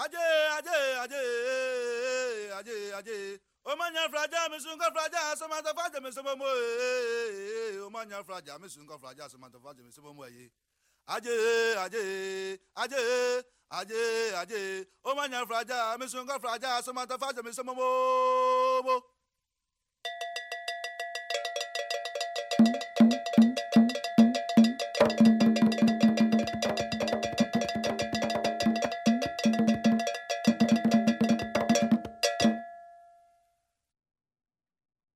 ajé ajé ajé ajé ajé omanya furaja misunko furaja somato furaja misomomo ee eh, eh, omanya eh. furaja misunko furaja somato furaja misomomo ee ajé ajé ajé ajé ajé omanya furaja misunko furaja somato furaja misomomo.